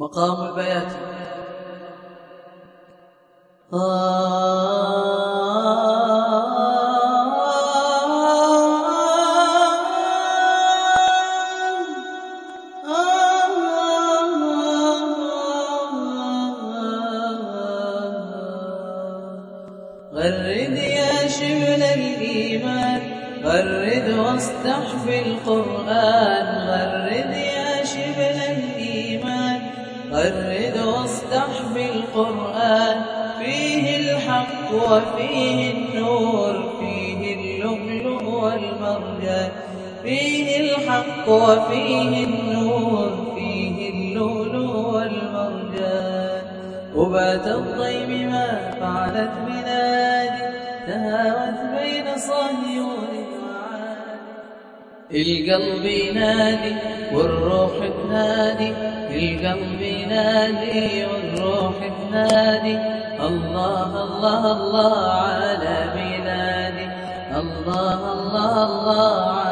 مقام البيات. غرد يا شبل الإيمان غرد واستحفي القرآن. غرد واستحفي القرآن. فيه الحق وفيه النور فيه اللؤلؤ والمرجان. فيه الحق وفيه النور فيه اللؤلؤ والمرجان. وبات الضيم ما فعلت بلادي تهاوت بين صهيون. القلب ينادي والروح تنادي القلب ينادي والروح تنادي. الله الله الله على بلادي الله الله الله